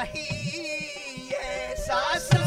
रही है सास सास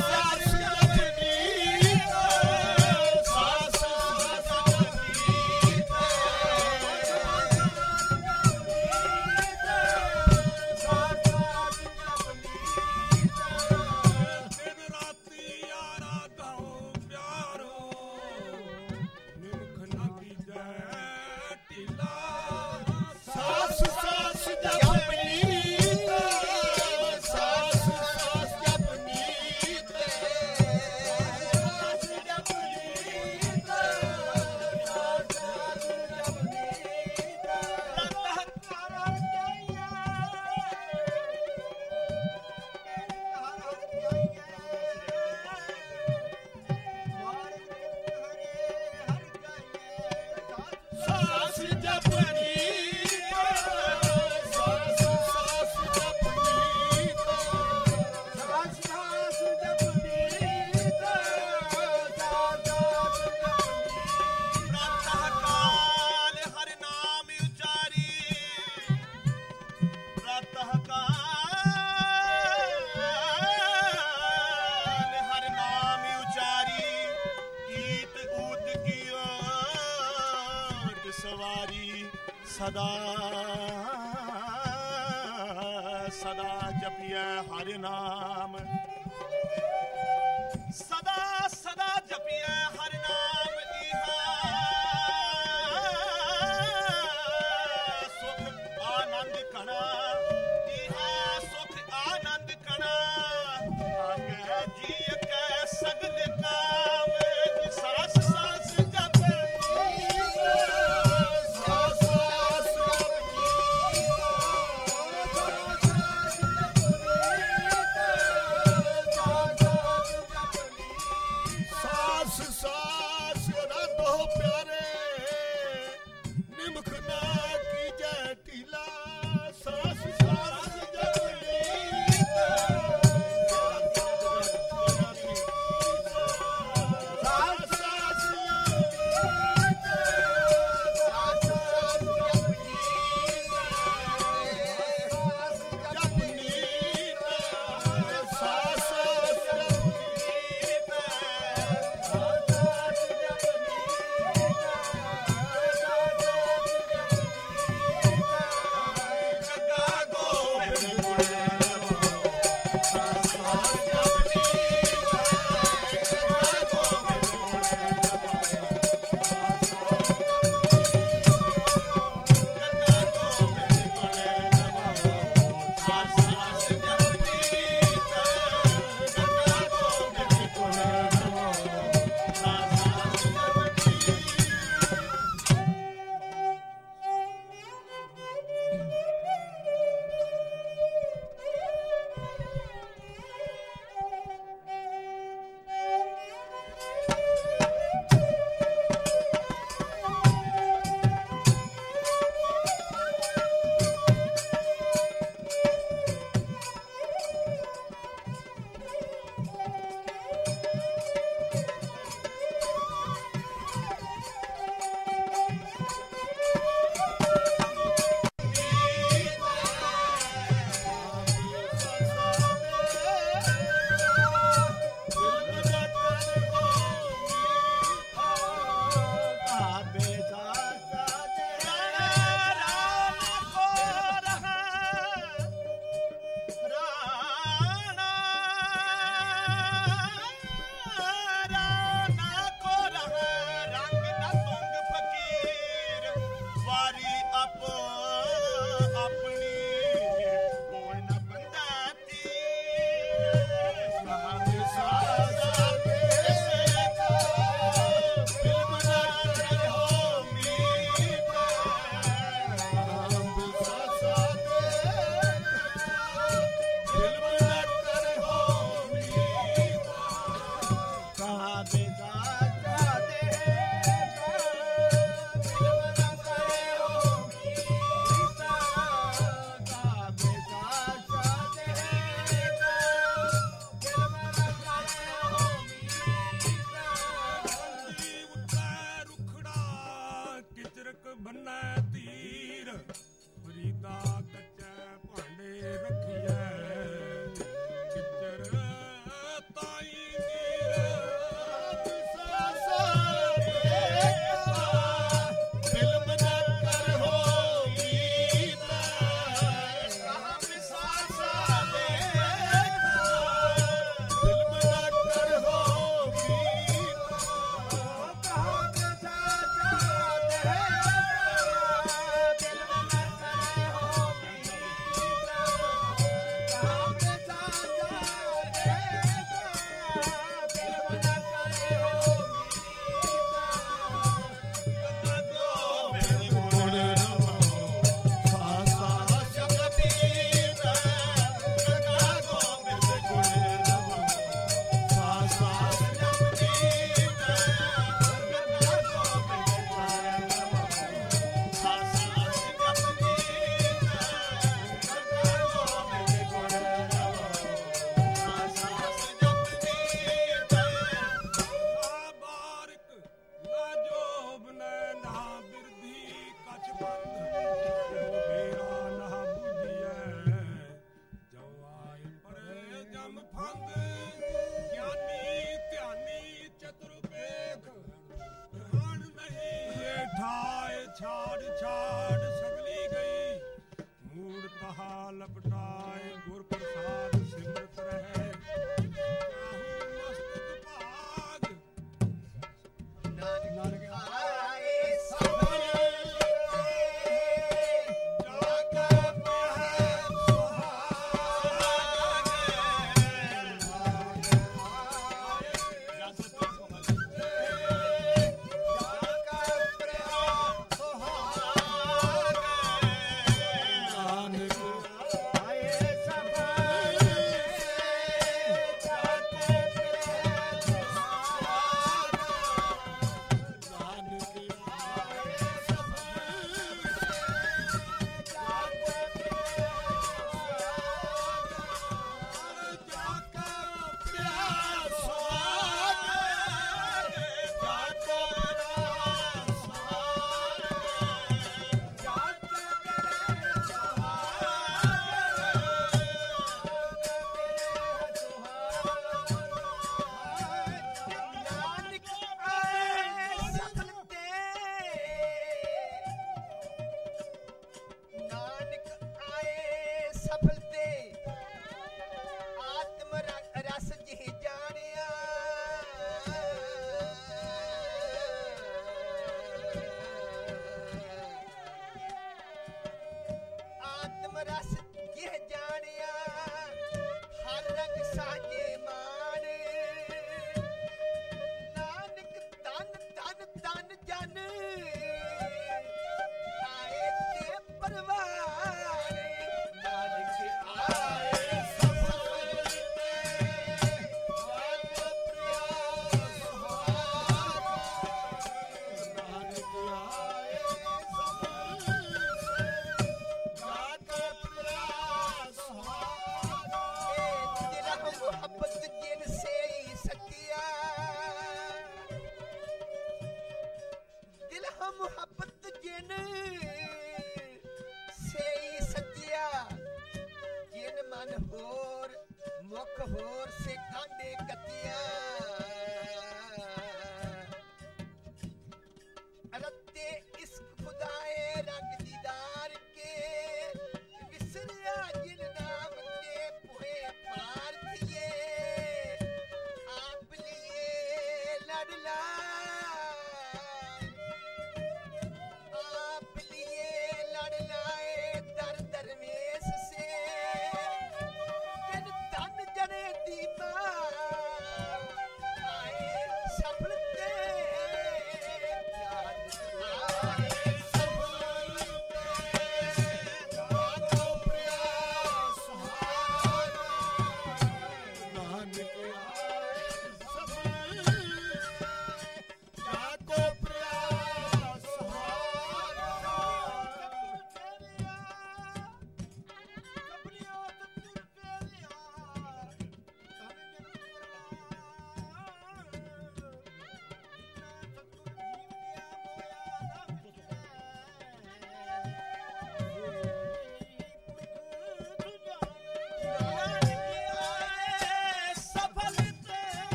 सदा जपिए हरि नाम।